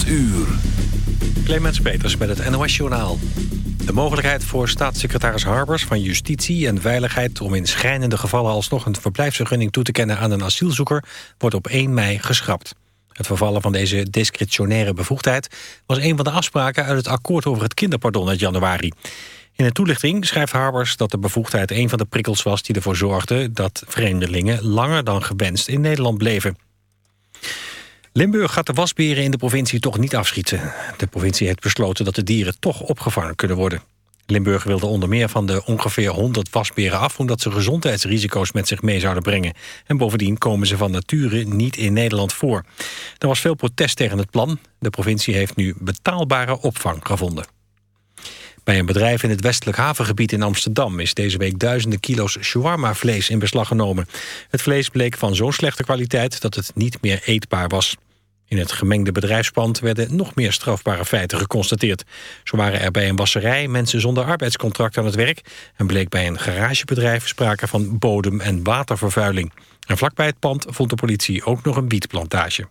8 uur. Clemens Peters met het NOS Journaal. De mogelijkheid voor staatssecretaris Harbers van Justitie en Veiligheid... om in schrijnende gevallen alsnog een verblijfsvergunning toe te kennen aan een asielzoeker... wordt op 1 mei geschrapt. Het vervallen van deze discretionaire bevoegdheid... was een van de afspraken uit het akkoord over het kinderpardon uit januari. In een toelichting schrijft Harbers dat de bevoegdheid een van de prikkels was... die ervoor zorgde dat vreemdelingen langer dan gewenst in Nederland bleven. Limburg gaat de wasberen in de provincie toch niet afschieten. De provincie heeft besloten dat de dieren toch opgevangen kunnen worden. Limburg wilde onder meer van de ongeveer 100 wasberen af... omdat ze gezondheidsrisico's met zich mee zouden brengen. En bovendien komen ze van nature niet in Nederland voor. Er was veel protest tegen het plan. De provincie heeft nu betaalbare opvang gevonden. Bij een bedrijf in het westelijk havengebied in Amsterdam... is deze week duizenden kilo's shawarma-vlees in beslag genomen. Het vlees bleek van zo'n slechte kwaliteit dat het niet meer eetbaar was. In het gemengde bedrijfspand werden nog meer strafbare feiten geconstateerd. Zo waren er bij een wasserij mensen zonder arbeidscontract aan het werk... en bleek bij een garagebedrijf sprake van bodem- en watervervuiling. En vlakbij het pand vond de politie ook nog een wietplantage.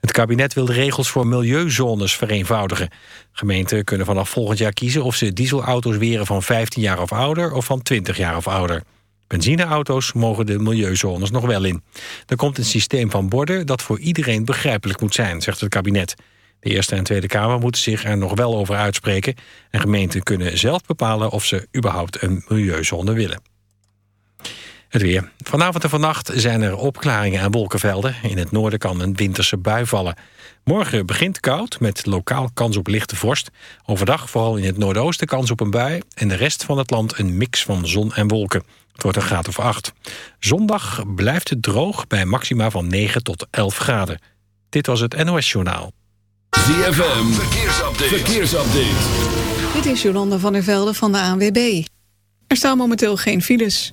Het kabinet wil de regels voor milieuzones vereenvoudigen. Gemeenten kunnen vanaf volgend jaar kiezen of ze dieselauto's weren van 15 jaar of ouder of van 20 jaar of ouder. Benzineauto's mogen de milieuzones nog wel in. Er komt een systeem van borden dat voor iedereen begrijpelijk moet zijn, zegt het kabinet. De Eerste en Tweede Kamer moeten zich er nog wel over uitspreken... en gemeenten kunnen zelf bepalen of ze überhaupt een milieuzone willen. Het weer. Vanavond en vannacht zijn er opklaringen en wolkenvelden. In het noorden kan een winterse bui vallen. Morgen begint koud met lokaal kans op lichte vorst. Overdag vooral in het noordoosten kans op een bui... en de rest van het land een mix van zon en wolken. Het wordt een graad of 8. Zondag blijft het droog bij maxima van 9 tot 11 graden. Dit was het NOS Journaal. ZFM, verkeersupdate. verkeersupdate. Dit is Jolanda van der Velde van de ANWB. Er staan momenteel geen files.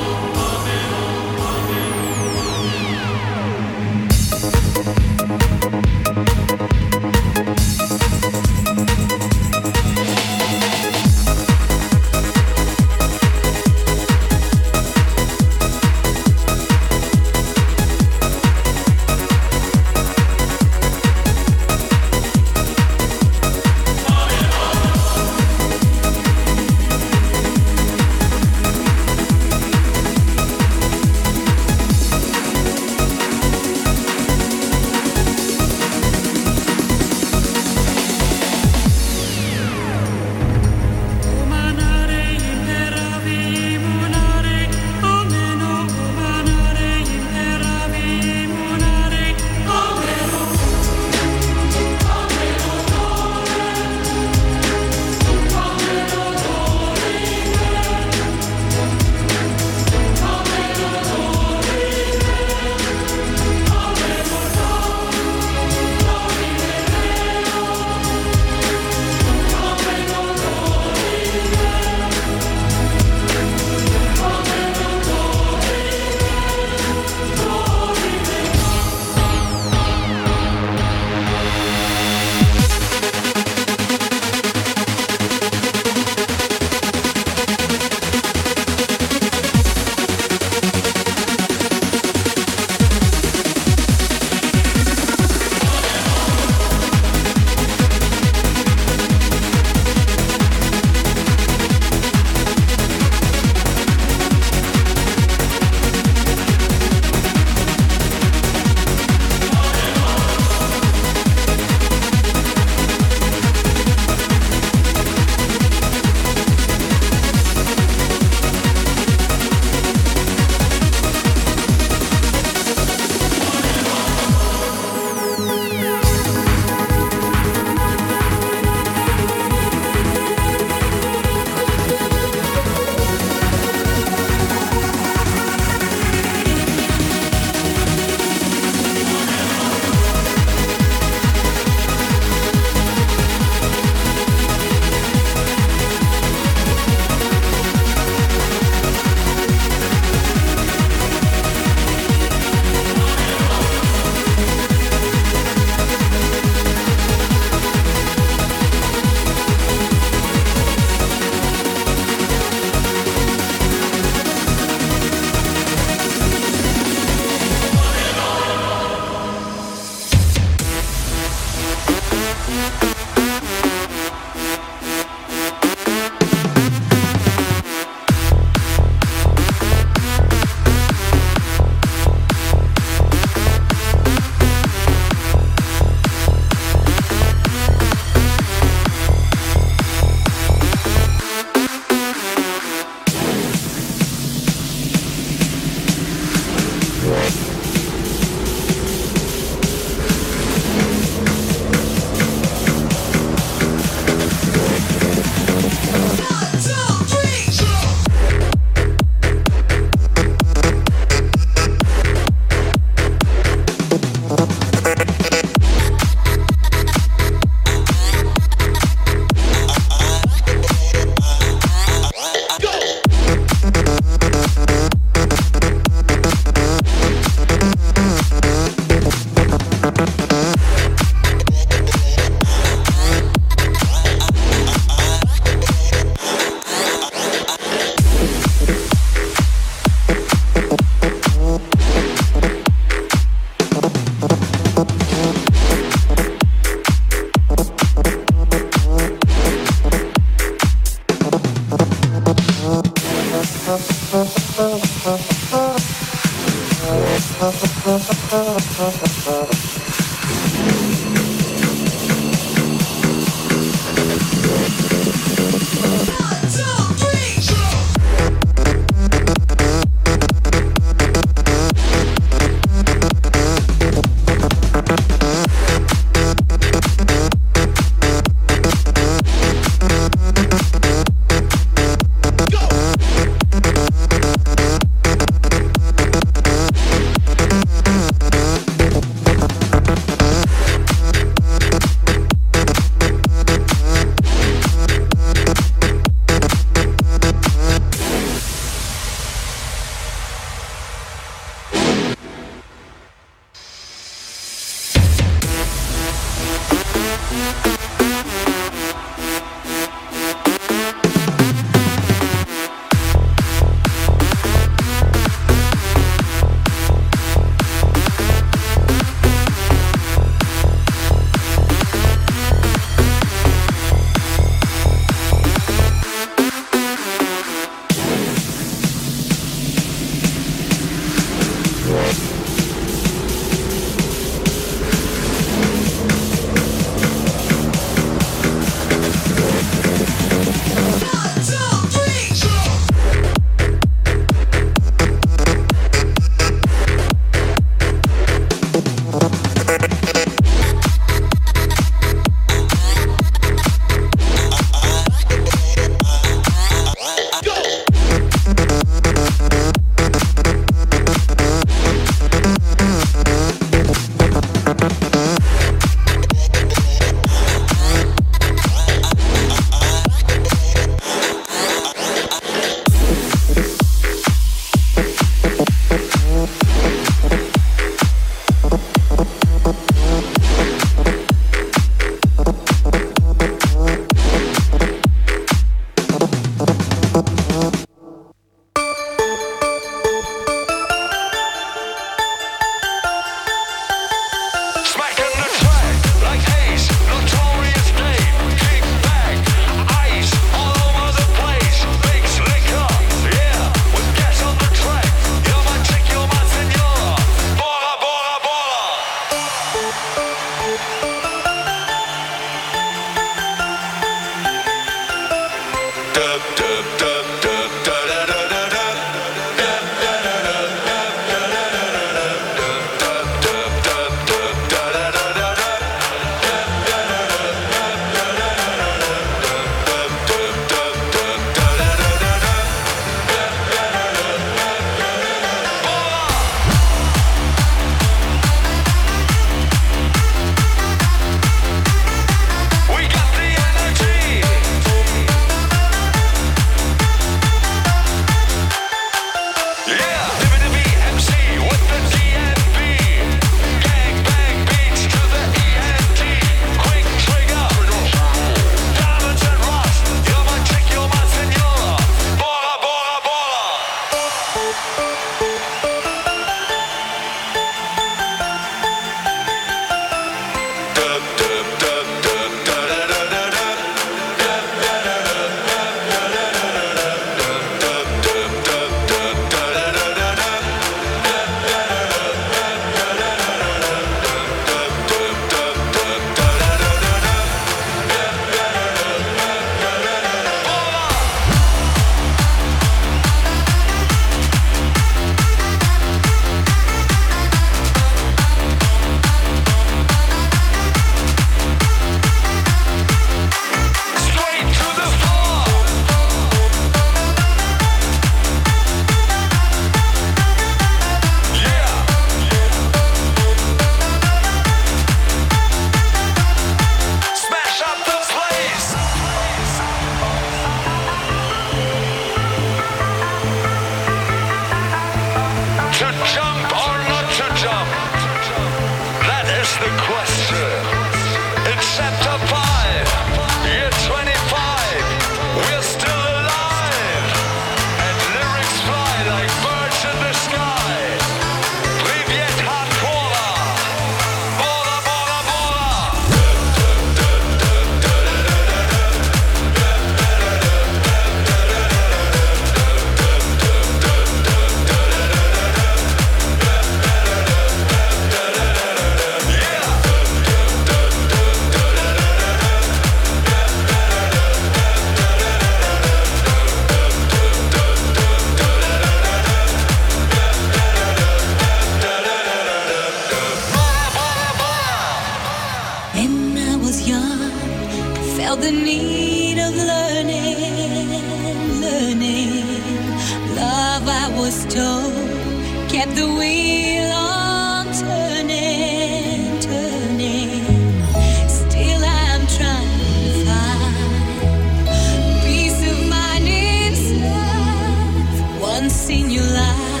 I've seen you lie.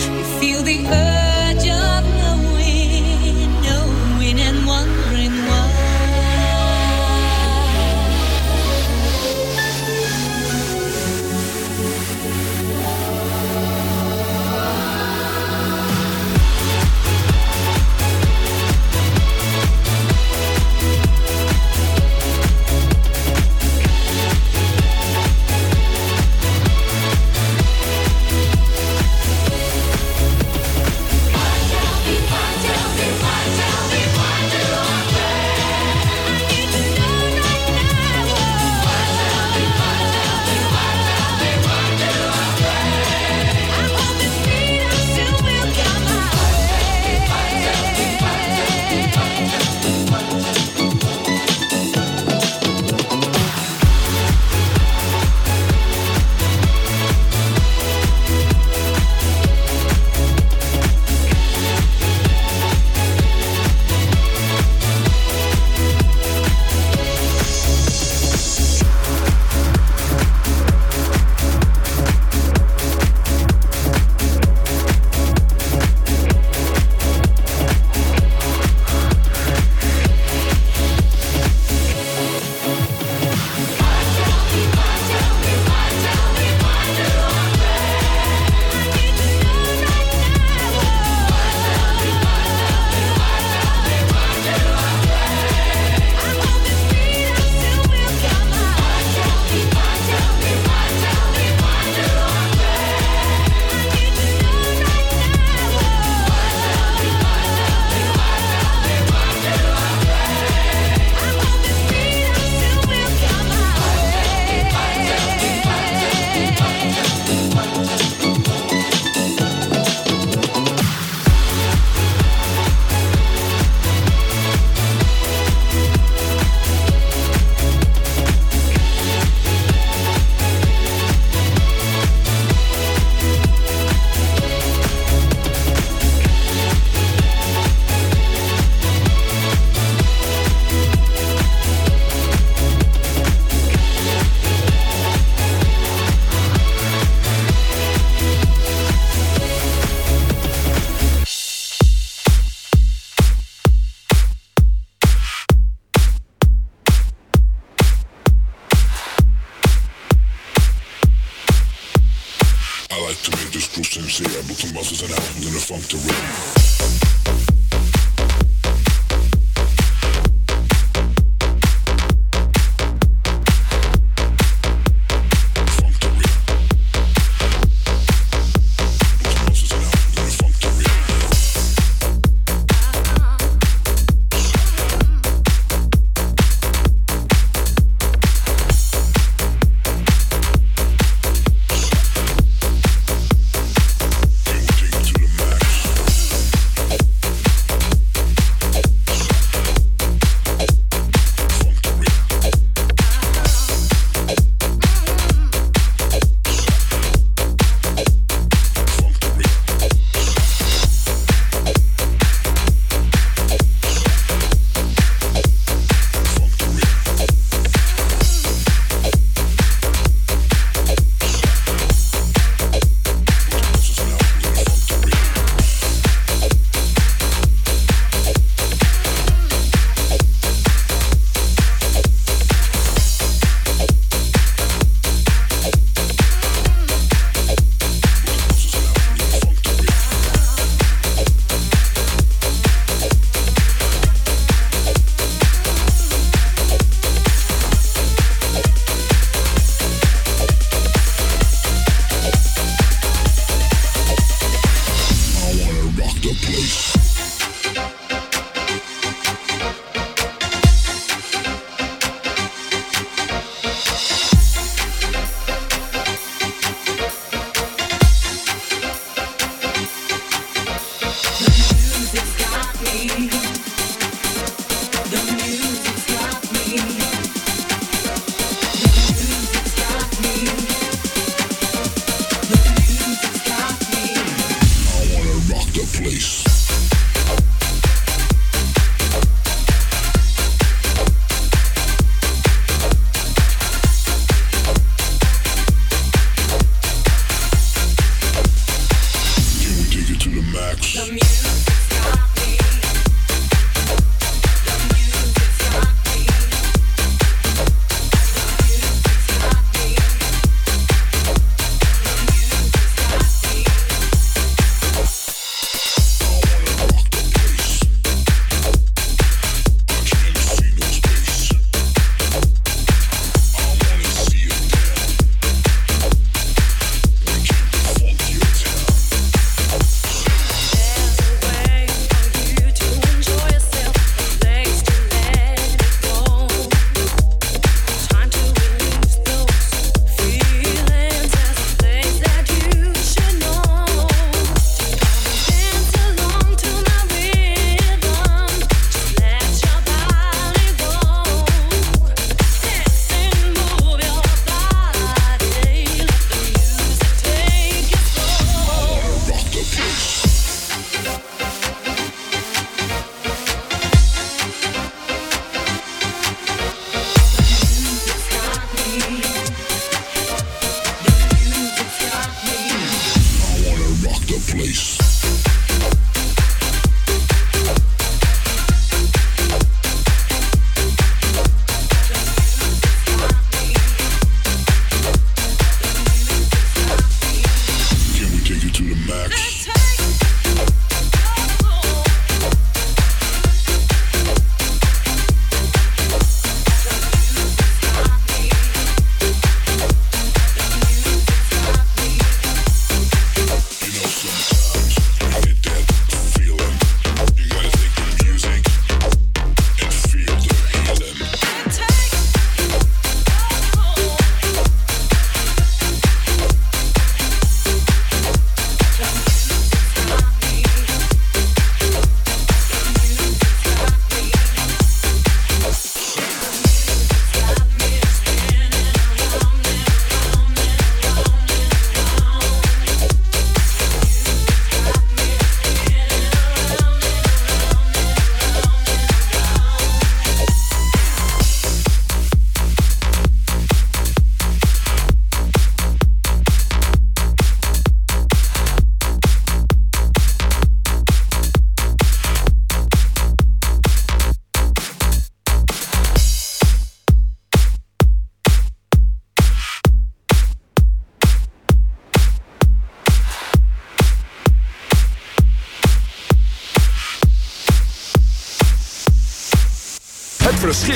You feel the earth.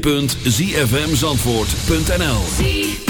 www.zfmzandvoort.nl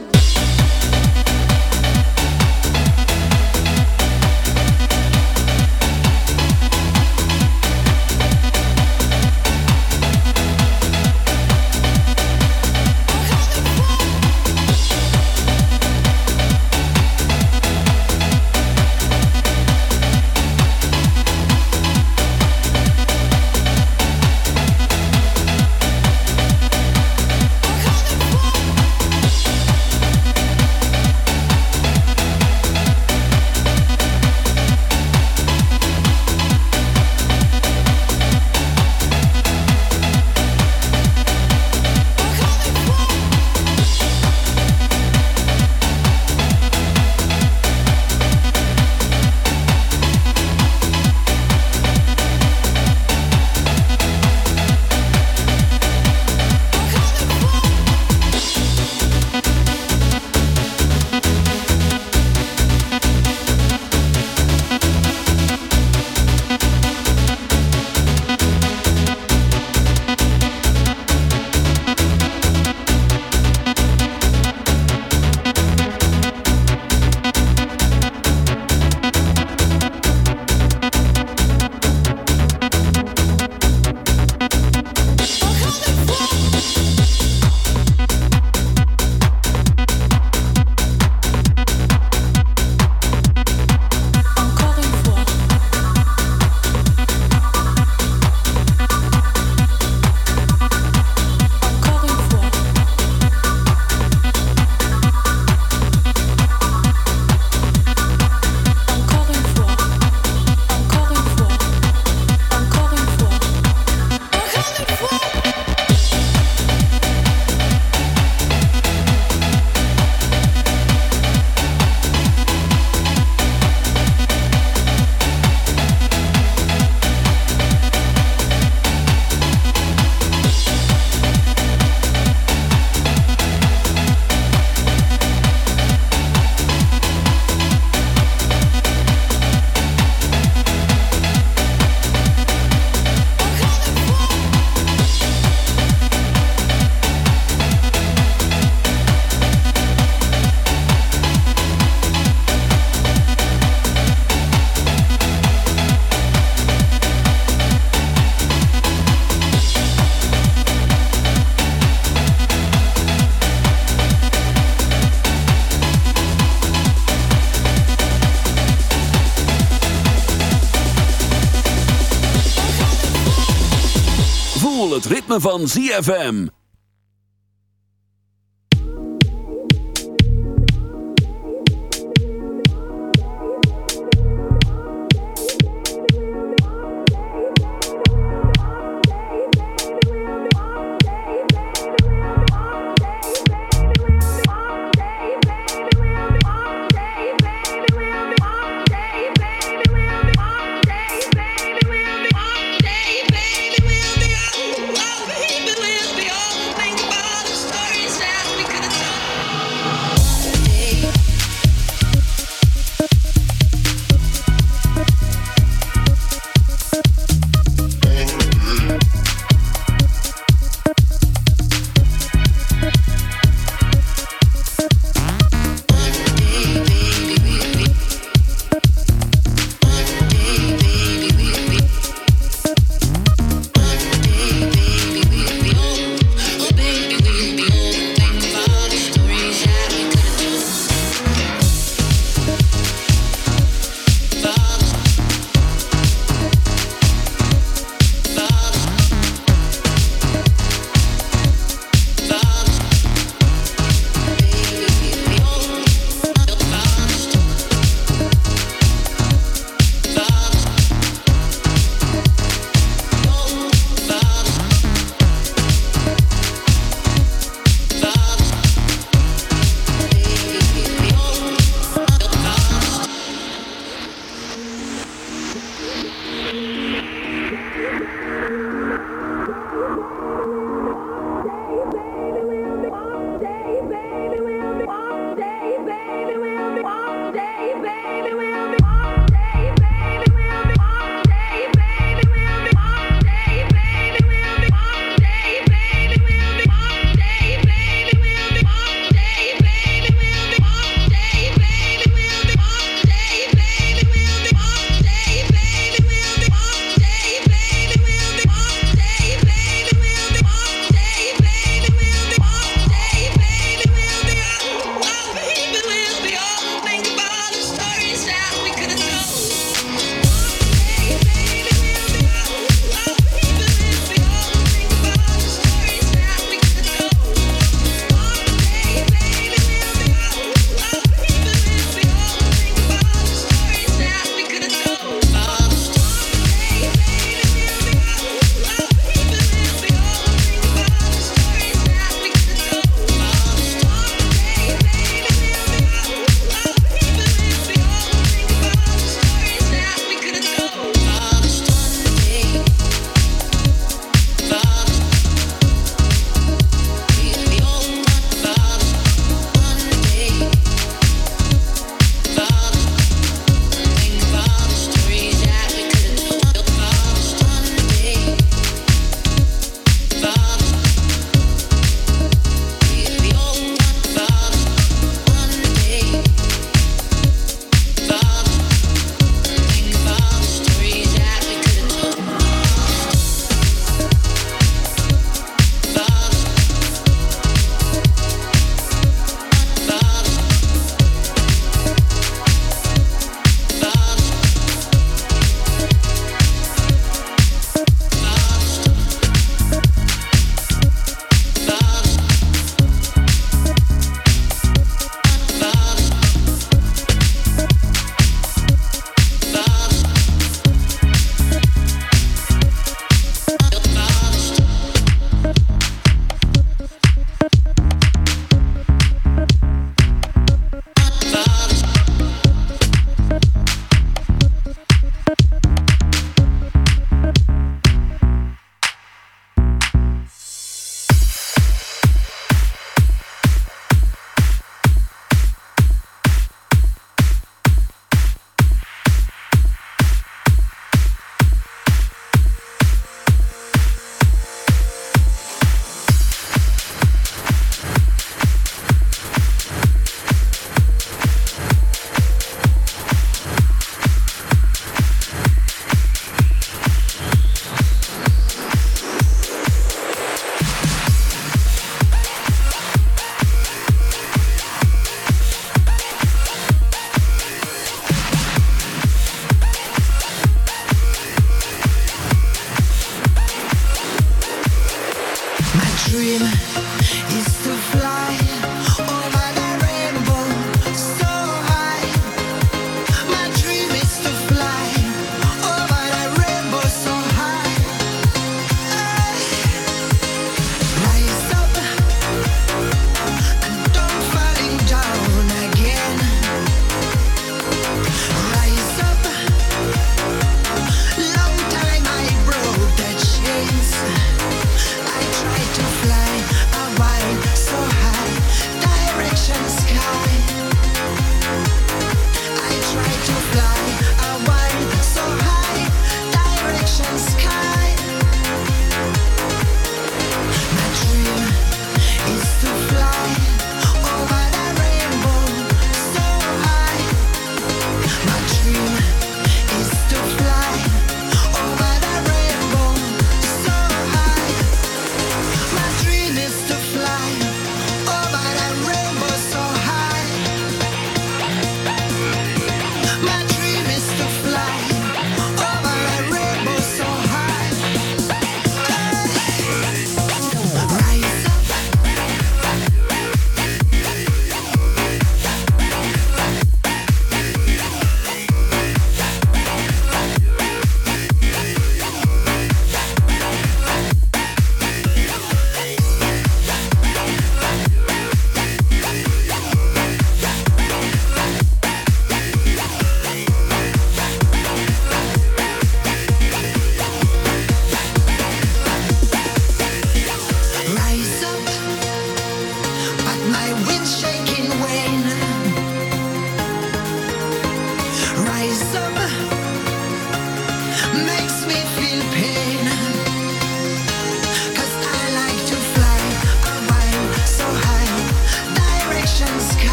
Van ZFM.